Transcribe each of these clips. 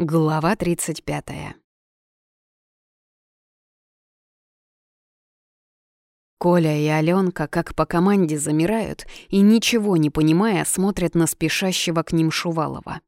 Глава 35. Коля и Алёнка как по команде замирают и, ничего не понимая, смотрят на спешащего к ним Шувалова.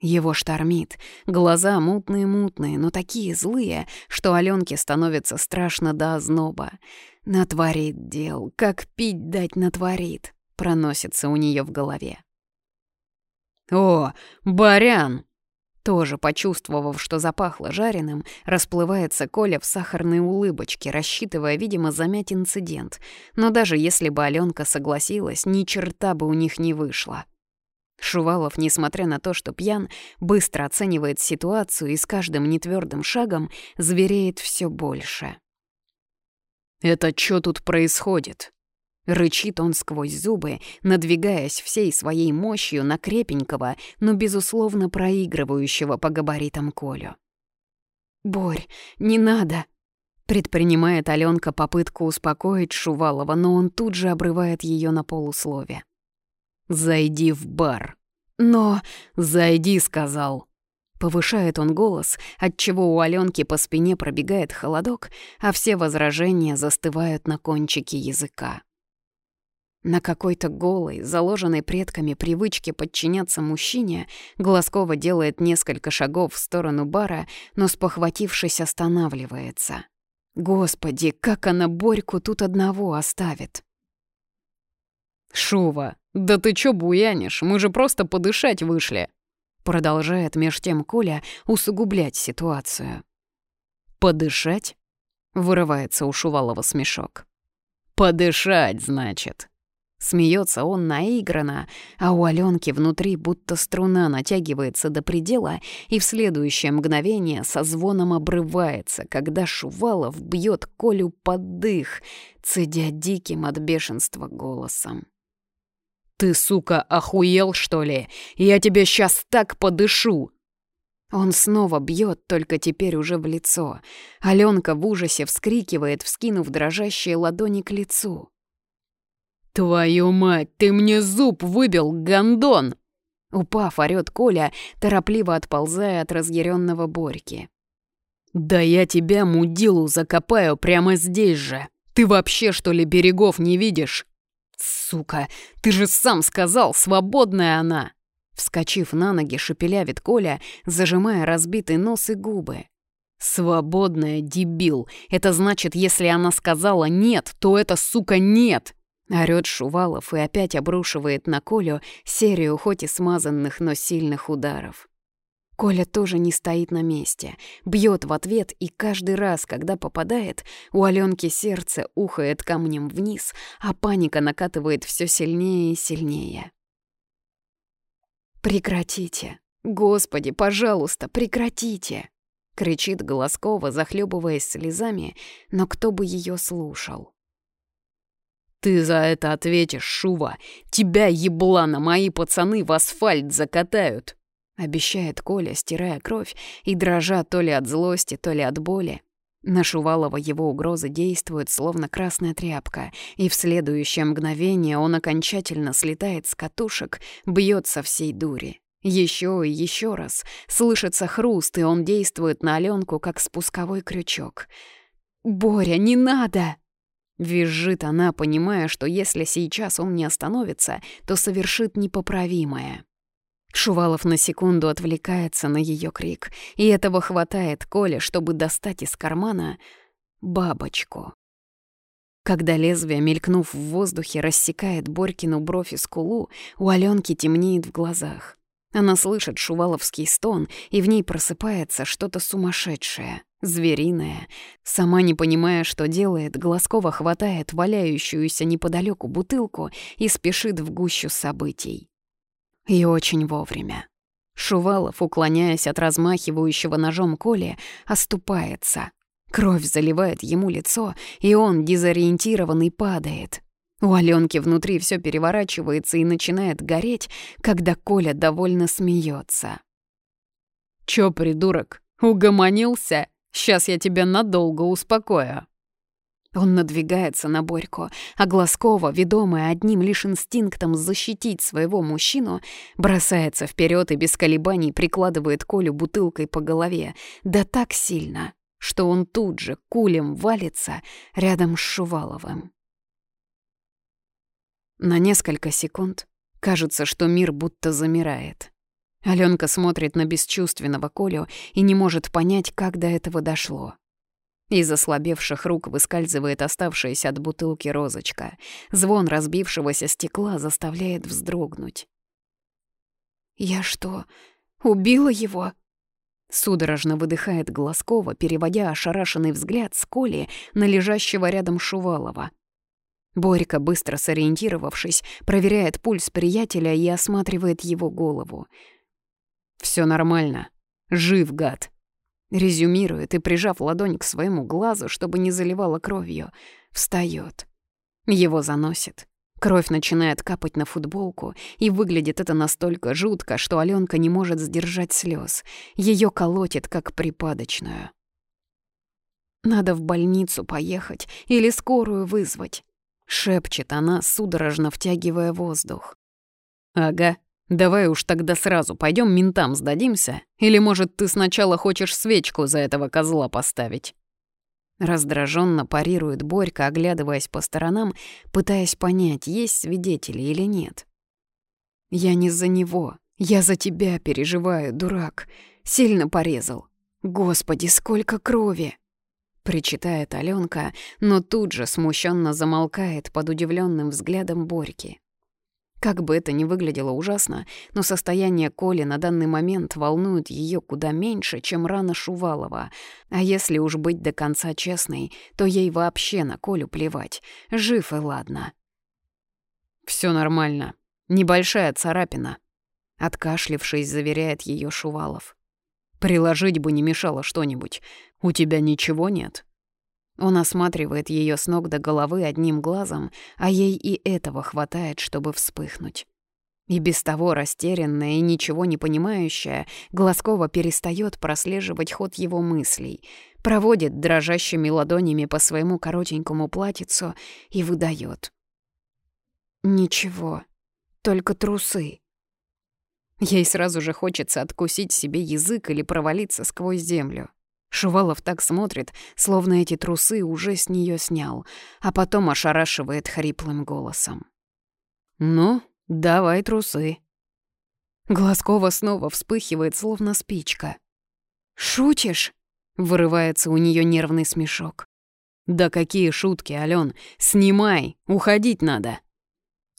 Его штормит, глаза мутные-мутные, но такие злые, что Алёнке становится страшно до озноба. «Натворит дел, как пить дать натворит», проносится у неё в голове. «О, барян!» Тоже почувствовав, что запахло жареным, расплывается Коля в сахарной улыбочке, рассчитывая, видимо, замять инцидент. Но даже если бы Алёнка согласилась, ни черта бы у них не вышло. Шувалов, несмотря на то, что пьян, быстро оценивает ситуацию и с каждым нетвёрдым шагом звереет всё больше. «Это что тут происходит?» Рычит он сквозь зубы, надвигаясь всей своей мощью на крепенького, но, безусловно, проигрывающего по габаритам Колю. «Борь, не надо!» Предпринимает Алёнка попытку успокоить Шувалова, но он тут же обрывает её на полуслове. «Зайди в бар». «Но...» «Зайди», — сказал. Повышает он голос, отчего у Алёнки по спине пробегает холодок, а все возражения застывают на кончике языка. На какой-то голой, заложенной предками привычке подчиняться мужчине, Глазкова делает несколько шагов в сторону бара, но, спохватившись, останавливается. Господи, как она Борьку тут одного оставит? «Шува, да ты чё буянишь? Мы же просто подышать вышли!» Продолжает меж тем Коля усугублять ситуацию. «Подышать?» — вырывается у Шувалова смешок. «Подышать, значит!» Смеется он наигранно, а у Аленки внутри будто струна натягивается до предела и в следующее мгновение со звоном обрывается, когда Шувалов бьет Колю под дых, цедя диким от бешенства голосом. «Ты, сука, охуел, что ли? Я тебе сейчас так подышу!» Он снова бьет, только теперь уже в лицо. Аленка в ужасе вскрикивает, вскинув дрожащие ладони к лицу. «Твою мать, ты мне зуб выбил, гондон!» Упав, орёт Коля, торопливо отползая от разъяренного Борьки. «Да я тебя, мудилу, закопаю прямо здесь же! Ты вообще, что ли, берегов не видишь?» «Сука, ты же сам сказал, свободная она!» Вскочив на ноги, шепелявит Коля, зажимая разбитый нос и губы. «Свободная, дебил! Это значит, если она сказала «нет», то это, сука, «нет»! Орёт Шувалов и опять обрушивает на Колю серию хоть и смазанных, но сильных ударов. Коля тоже не стоит на месте, бьет в ответ, и каждый раз, когда попадает, у Аленки сердце ухает камнем вниз, а паника накатывает все сильнее и сильнее. «Прекратите! Господи, пожалуйста, прекратите!» — кричит Голоскова, захлебываясь слезами, но кто бы ее слушал? «Ты за это ответишь, Шува! Тебя, еблана, мои пацаны в асфальт закатают!» Обещает Коля, стирая кровь и дрожа то ли от злости, то ли от боли. На Шувалова его угрозы действуют, словно красная тряпка, и в следующее мгновение он окончательно слетает с катушек, бьет со всей дури. Еще и еще раз. Слышится хруст, и он действует на Аленку, как спусковой крючок. «Боря, не надо!» Визжит она, понимая, что если сейчас он не остановится, то совершит непоправимое. Шувалов на секунду отвлекается на ее крик, и этого хватает Коле, чтобы достать из кармана бабочку. Когда лезвие, мелькнув в воздухе, рассекает Борькину бровь и скулу, у Аленки темнеет в глазах. Она слышит шуваловский стон, и в ней просыпается что-то сумасшедшее, звериное. Сама не понимая, что делает, Глазкова хватает валяющуюся неподалеку бутылку и спешит в гущу событий. И очень вовремя. Шувалов, уклоняясь от размахивающего ножом Коли, оступается. Кровь заливает ему лицо, и он, дезориентированный, падает. У Аленки внутри все переворачивается и начинает гореть, когда Коля довольно смеется. «Чё, придурок, угомонился? Сейчас я тебя надолго успокою». Он надвигается на Борьку, а Глазкова, ведомая одним лишь инстинктом защитить своего мужчину, бросается вперед и без колебаний прикладывает Колю бутылкой по голове, да так сильно, что он тут же кулем валится рядом с Шуваловым. На несколько секунд кажется, что мир будто замирает. Алёнка смотрит на бесчувственного Колю и не может понять, как до этого дошло. Из ослабевших рук выскальзывает оставшаяся от бутылки розочка. Звон разбившегося стекла заставляет вздрогнуть. «Я что, убила его?» Судорожно выдыхает Глазкова, переводя ошарашенный взгляд с Коли на лежащего рядом Шувалова. Борька, быстро сориентировавшись, проверяет пульс приятеля и осматривает его голову. Все нормально. Жив, гад!» Резюмирует и, прижав ладонь к своему глазу, чтобы не заливала кровью, встает. Его заносит. Кровь начинает капать на футболку, и выглядит это настолько жутко, что Алёнка не может сдержать слез. Её колотит, как припадочную. «Надо в больницу поехать или скорую вызвать», — шепчет она, судорожно втягивая воздух. «Ага, Давай уж тогда сразу пойдем ментам сдадимся, или, может, ты сначала хочешь свечку за этого козла поставить?» Раздраженно парирует Борька, оглядываясь по сторонам, пытаясь понять, есть свидетели или нет. «Я не за него, я за тебя переживаю, дурак. Сильно порезал. Господи, сколько крови!» Причитает Аленка, но тут же смущенно замолкает под удивленным взглядом Борьки. Как бы это ни выглядело ужасно, но состояние Коли на данный момент волнует ее куда меньше, чем рана Шувалова. А если уж быть до конца честной, то ей вообще на Колю плевать. Жив и ладно. Все нормально. Небольшая царапина. Откашлившись, заверяет ее Шувалов. Приложить бы не мешало что-нибудь. У тебя ничего нет? Он осматривает ее с ног до головы одним глазом, а ей и этого хватает, чтобы вспыхнуть. И без того растерянная и ничего не понимающая, Глазкова перестает прослеживать ход его мыслей, проводит дрожащими ладонями по своему коротенькому платьицу и выдает. «Ничего, только трусы». Ей сразу же хочется откусить себе язык или провалиться сквозь землю. Шувалов так смотрит, словно эти трусы уже с нее снял, а потом ошарашивает хриплым голосом. «Ну, давай трусы». Глазкова снова вспыхивает, словно спичка. «Шутишь?» — вырывается у нее нервный смешок. «Да какие шутки, Ален! Снимай! Уходить надо!»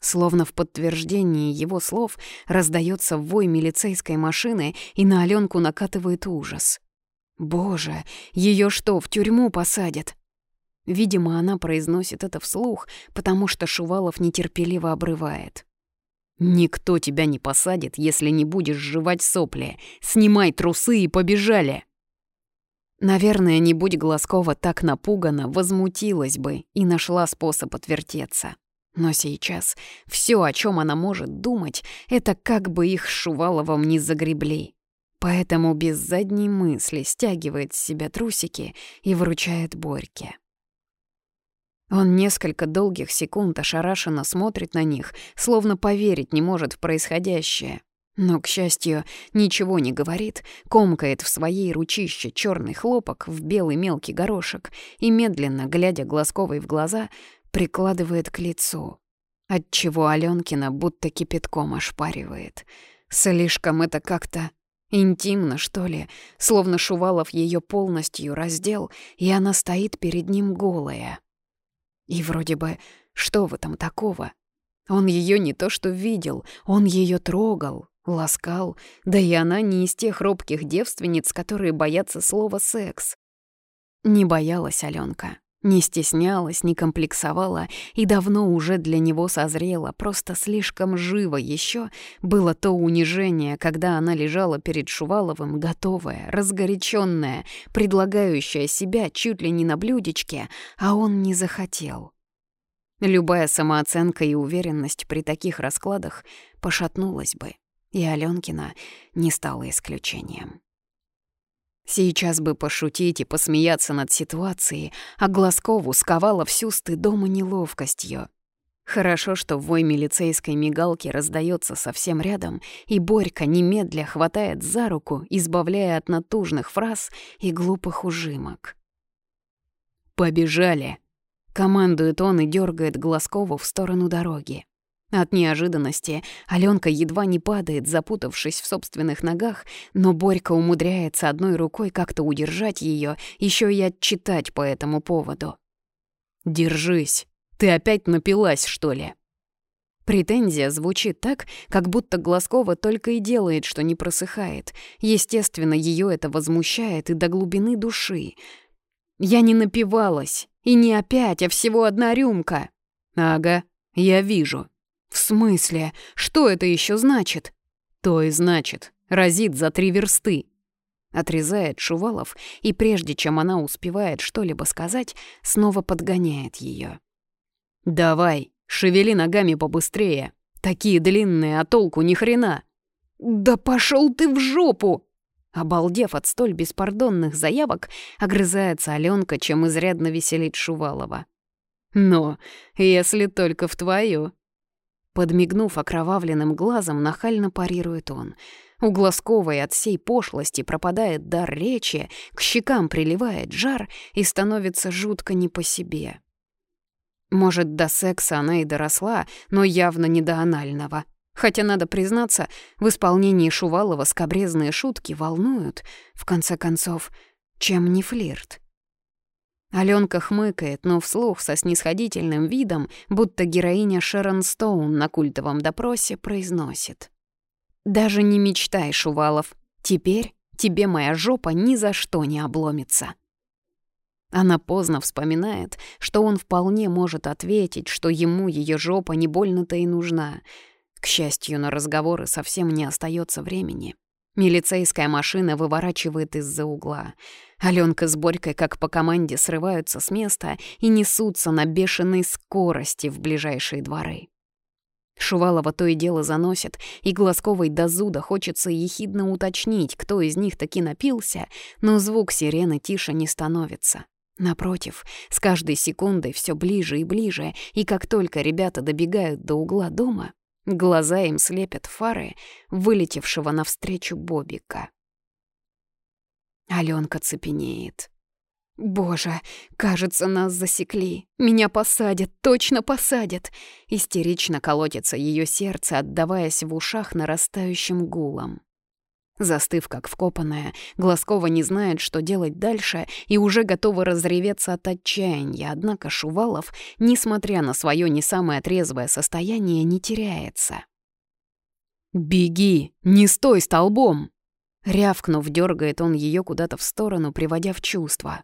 Словно в подтверждении его слов раздается вой милицейской машины, и на Аленку накатывает ужас. Боже, ее что, в тюрьму посадят? Видимо, она произносит это вслух, потому что Шувалов нетерпеливо обрывает. «Никто тебя не посадит, если не будешь жевать сопли. Снимай трусы и побежали!» Наверное, не будь Глазкова так напугана, возмутилась бы и нашла способ отвертеться. Но сейчас все, о чем она может думать, это как бы их Шуваловым не загребли. Поэтому без задней мысли стягивает с себя трусики и вручает Борьке. Он несколько долгих секунд ошарашенно смотрит на них, словно поверить не может в происходящее. Но, к счастью, ничего не говорит, комкает в своей ручище черный хлопок в белый мелкий горошек и, медленно, глядя Глазковой в глаза, прикладывает к лицу, отчего Алёнкина будто кипятком ошпаривает. Слишком это как-то Интимно, что ли, словно Шувалов ее полностью раздел, и она стоит перед ним голая. И вроде бы, что в этом такого? Он ее не то что видел, он ее трогал, ласкал, да и она не из тех робких девственниц, которые боятся слова «секс». Не боялась Аленка. Не стеснялась, не комплексовала и давно уже для него созрела, просто слишком живо еще было то унижение, когда она лежала перед Шуваловым, готовая, разгоряченная, предлагающая себя чуть ли не на блюдечке, а он не захотел. Любая самооценка и уверенность при таких раскладах пошатнулась бы, и Алёнкина не стала исключением. Сейчас бы пошутить и посмеяться над ситуацией, а Глазкову сковала всю стыдом и неловкостью. Хорошо, что вой милицейской мигалки раздается совсем рядом, и Борька немедля хватает за руку, избавляя от натужных фраз и глупых ужимок. «Побежали!» — командует он и дергает Глазкову в сторону дороги. От неожиданности Аленка едва не падает, запутавшись в собственных ногах, но Борька умудряется одной рукой как-то удержать ее, еще и отчитать по этому поводу. «Держись, ты опять напилась, что ли?» Претензия звучит так, как будто Глазкова только и делает, что не просыхает. Естественно, ее это возмущает и до глубины души. «Я не напивалась, и не опять, а всего одна рюмка». «Ага, я вижу», «В смысле? Что это еще значит?» «То и значит. Разит за три версты». Отрезает Шувалов, и прежде чем она успевает что-либо сказать, снова подгоняет ее. «Давай, шевели ногами побыстрее. Такие длинные, а толку ни хрена». «Да пошел ты в жопу!» Обалдев от столь беспардонных заявок, огрызается Аленка, чем изрядно веселит Шувалова. «Но если только в твою», Подмигнув окровавленным глазом, нахально парирует он. У Глазковой от всей пошлости пропадает дар речи, к щекам приливает жар и становится жутко не по себе. Может, до секса она и доросла, но явно не до анального. Хотя, надо признаться, в исполнении Шувалова скобрезные шутки волнуют. В конце концов, чем не флирт? Аленка хмыкает, но вслух со снисходительным видом, будто героиня Шерон Стоун на культовом допросе произносит. «Даже не мечтай, Шувалов. Теперь тебе моя жопа ни за что не обломится». Она поздно вспоминает, что он вполне может ответить, что ему ее жопа не больно-то и нужна. К счастью, на разговоры совсем не остается времени. Милицейская машина выворачивает из-за угла. Аленка с Борькой, как по команде, срываются с места и несутся на бешеной скорости в ближайшие дворы. Шувалова то и дело заносит, и Глазковой до зуда хочется ехидно уточнить, кто из них таки напился, но звук сирены тише не становится. Напротив, с каждой секундой все ближе и ближе, и как только ребята добегают до угла дома, глаза им слепят фары вылетевшего навстречу Бобика. Аленка цепенеет. «Боже, кажется, нас засекли. Меня посадят, точно посадят!» Истерично колотится ее сердце, отдаваясь в ушах нарастающим гулом. Застыв как вкопанная, Глазкова не знает, что делать дальше, и уже готова разреветься от отчаяния, однако Шувалов, несмотря на свое не самое трезвое состояние, не теряется. «Беги! Не стой столбом!» Рявкнув, дергает он ее куда-то в сторону, приводя в чувство.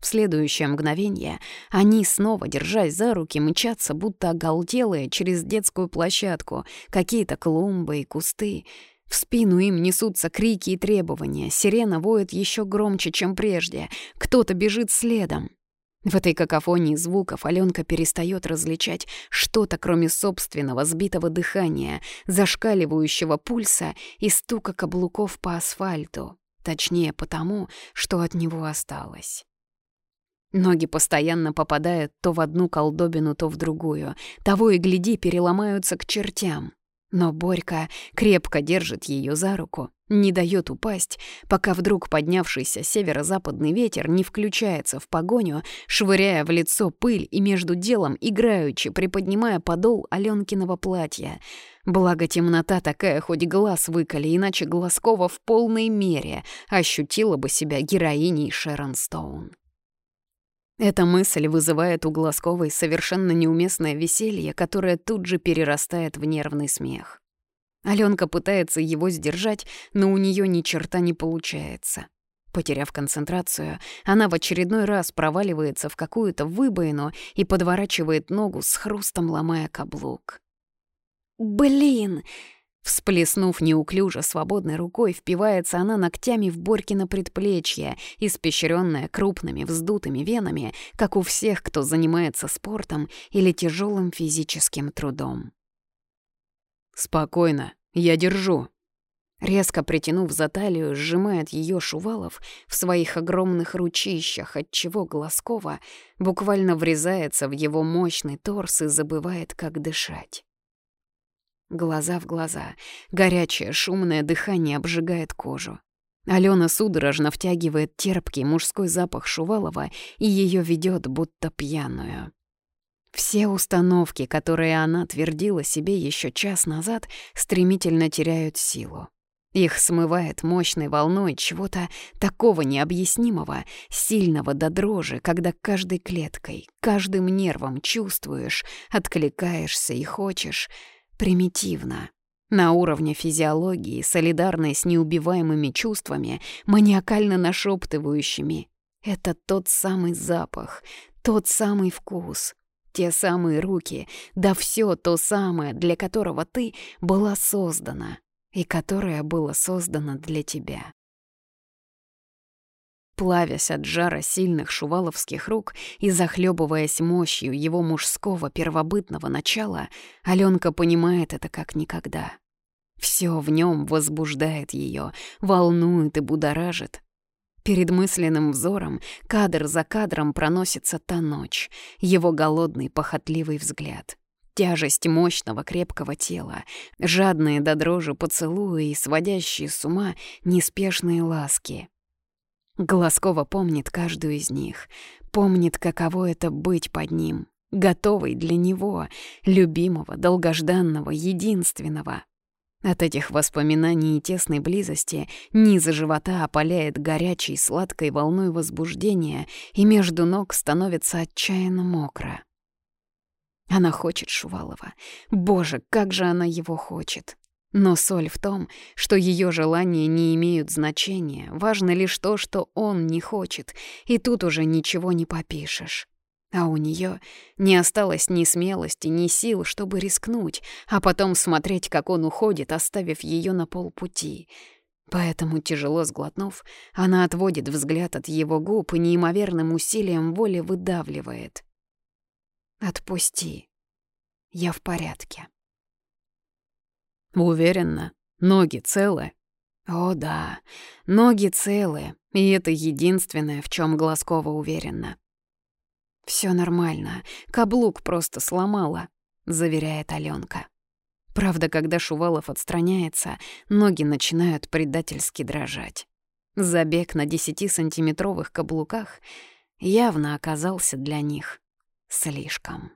В следующее мгновение они, снова держась за руки, мчатся, будто оголтелые, через детскую площадку, какие-то клумбы и кусты. В спину им несутся крики и требования, сирена воет еще громче, чем прежде, кто-то бежит следом. В этой какофонии звуков Аленка перестает различать что-то, кроме собственного сбитого дыхания, зашкаливающего пульса и стука каблуков по асфальту. Точнее, потому, что от него осталось. Ноги постоянно попадают то в одну колдобину, то в другую. Того и гляди, переломаются к чертям. Но Борька крепко держит ее за руку, не дает упасть, пока вдруг поднявшийся северо-западный ветер не включается в погоню, швыряя в лицо пыль и между делом играючи приподнимая подол Аленкиного платья. Благо темнота такая, хоть глаз выколи, иначе Глазкова в полной мере ощутила бы себя героиней Шерон Стоун. Эта мысль вызывает у Глазковой совершенно неуместное веселье, которое тут же перерастает в нервный смех. Аленка пытается его сдержать, но у нее ни черта не получается. Потеряв концентрацию, она в очередной раз проваливается в какую-то выбоину и подворачивает ногу с хрустом, ломая каблук. «Блин!» Всплеснув неуклюже свободной рукой, впивается она ногтями в Борькино предплечье, испещренное крупными вздутыми венами, как у всех, кто занимается спортом или тяжелым физическим трудом. «Спокойно, я держу». Резко притянув за талию, сжимает ее Шувалов в своих огромных ручищах, отчего Глазкова буквально врезается в его мощный торс и забывает, как дышать. Глаза в глаза, горячее шумное дыхание обжигает кожу. Алена судорожно втягивает терпкий мужской запах Шувалова и ее ведет, будто пьяную. Все установки, которые она твердила себе еще час назад, стремительно теряют силу. Их смывает мощной волной чего-то такого необъяснимого, сильного до дрожи, когда каждой клеткой, каждым нервом чувствуешь, откликаешься и хочешь, примитивно, на уровне физиологии, солидарной с неубиваемыми чувствами, маниакально нашептывающими. Это тот самый запах, тот самый вкус, те самые руки, да все то самое, для которого ты была создана и которое было создано для тебя. Плавясь от жара сильных шуваловских рук и захлебываясь мощью его мужского первобытного начала, Аленка понимает это как никогда. Все в нем возбуждает ее, волнует и будоражит. Перед мысленным взором кадр за кадром проносится та ночь, его голодный похотливый взгляд — Тяжесть мощного крепкого тела, жадные до дрожи поцелуи и сводящие с ума неспешные ласки. Глазкова помнит каждую из них, помнит, каково это быть под ним, готовой для него, любимого, долгожданного, единственного. От этих воспоминаний и тесной близости низа живота опаляет горячей сладкой волной возбуждения, и между ног становится отчаянно мокро. Она хочет Шувалова. Боже, как же она его хочет. Но соль в том, что ее желания не имеют значения, важно лишь то, что он не хочет, и тут уже ничего не попишешь. А у нее не осталось ни смелости, ни сил, чтобы рискнуть, а потом смотреть, как он уходит, оставив ее на полпути. Поэтому, тяжело сглотнув, она отводит взгляд от его губ и неимоверным усилием воли выдавливает. Отпусти. Я в порядке. Уверена, ноги целы? О да, ноги целы, и это единственное, в чем Глазкова уверена. Все нормально, каблук просто сломала, заверяет Аленка. Правда, когда Шувалов отстраняется, ноги начинают предательски дрожать. Забег на 10-сантиметровых каблуках явно оказался для них слишком.